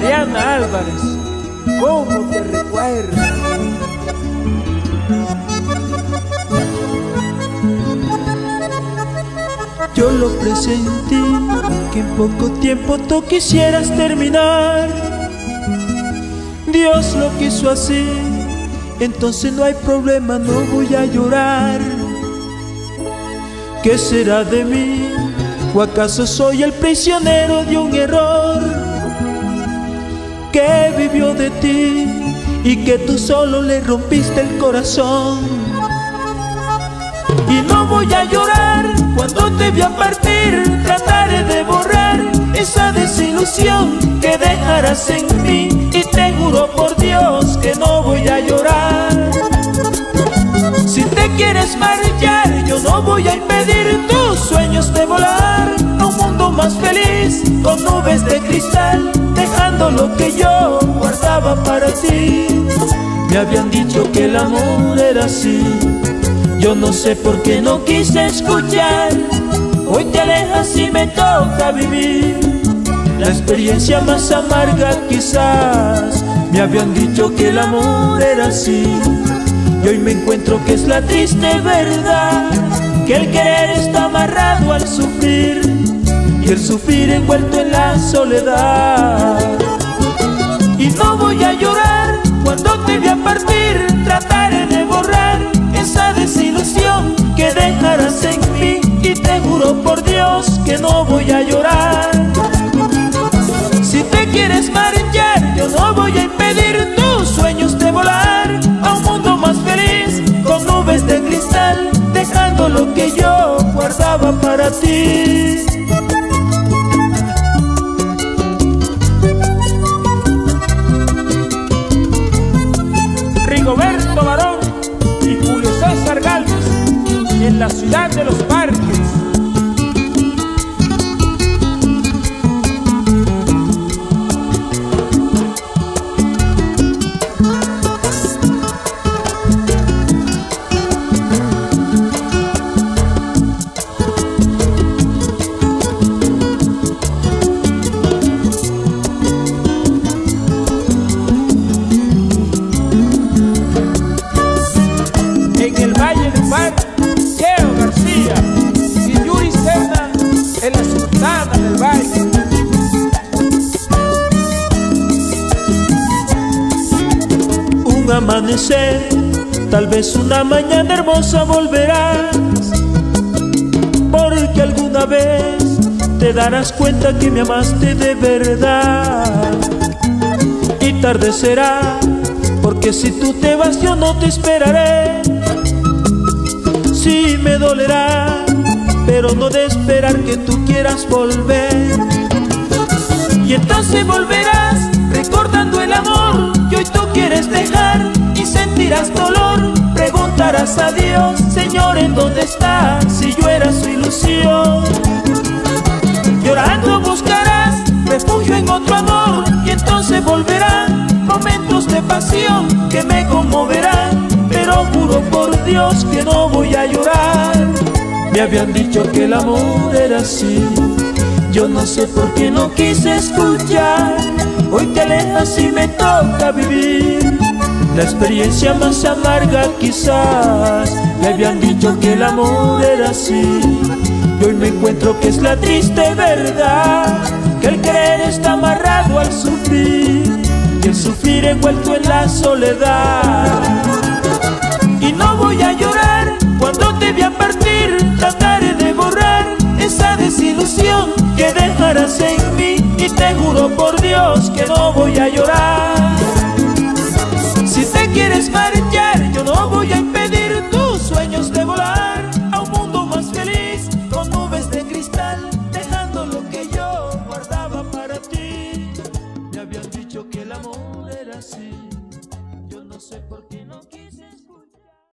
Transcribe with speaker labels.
Speaker 1: Adriana Álvarez, ¿cómo te recuerdo? Yo lo presentí, que en poco tiempo tú quisieras terminar. Dios lo quiso así, entonces no hay problema, no voy a llorar. ¿Qué será de mí? ¿O acaso soy el prisionero de un error vivió de ti y que tú solo le rompiste el corazón? Y no voy a llorar cuando te vi a partir, trataré de borrar esa desilusión que dejarás en mí y te juro por Dios que no voy a llorar. Si te quieres marchar, yo no voy a impedir tus sueños de volar a un mundo más feliz con nubes de cristal, dejando lo que para ti. Me habían dicho que el amor era así, yo no sé por qué no quise escuchar. Hoy te alejas y me toca vivir la experiencia más amarga quizás. Me habían dicho que el amor era así y hoy me encuentro que es la triste verdad Que el querer está amarrado al sufrir Y el sufrir envuelto en la soledad Y no voy a llorar cuando te voy a partir Trataré de borrar esa desilusión que dejarás en mí. Y te juro por Dios que no voy a llorar. Si te quieres marchar yo no voy a la ciudad de los Un amanecer, tal vez una mañana hermosa volverás, porque alguna vez te darás cuenta que me amaste de verdad. Y tarde será, porque si tú te vas yo no te esperaré. Sí me dolerá, pero no de esperar que tú quieras volver. Y entonces volverás recordando el amor que hoy tú quieres dejar y sentirás dolor. Preguntarás a Dios, Señor, ¿en dónde estás? Si yo era su ilusión. Llorando buscarás refugio en otro amor y entonces volverán momentos de pasión que me conmoverán. Pero juro por Dios que no voy a llorar. Me habían dicho que el amor era así. Yo no sé por qué no quise escuchar. Hoy te alejas y me toca vivir la experiencia más amarga quizás. Me habían dicho que el amor era así. Y hoy me encuentro que es la triste verdad. Que el querer está amarrado al sufrir. Y el sufrir envuelto en la soledad. Desilusión que dejarás en mí. Y te juro por Dios que no voy a llorar.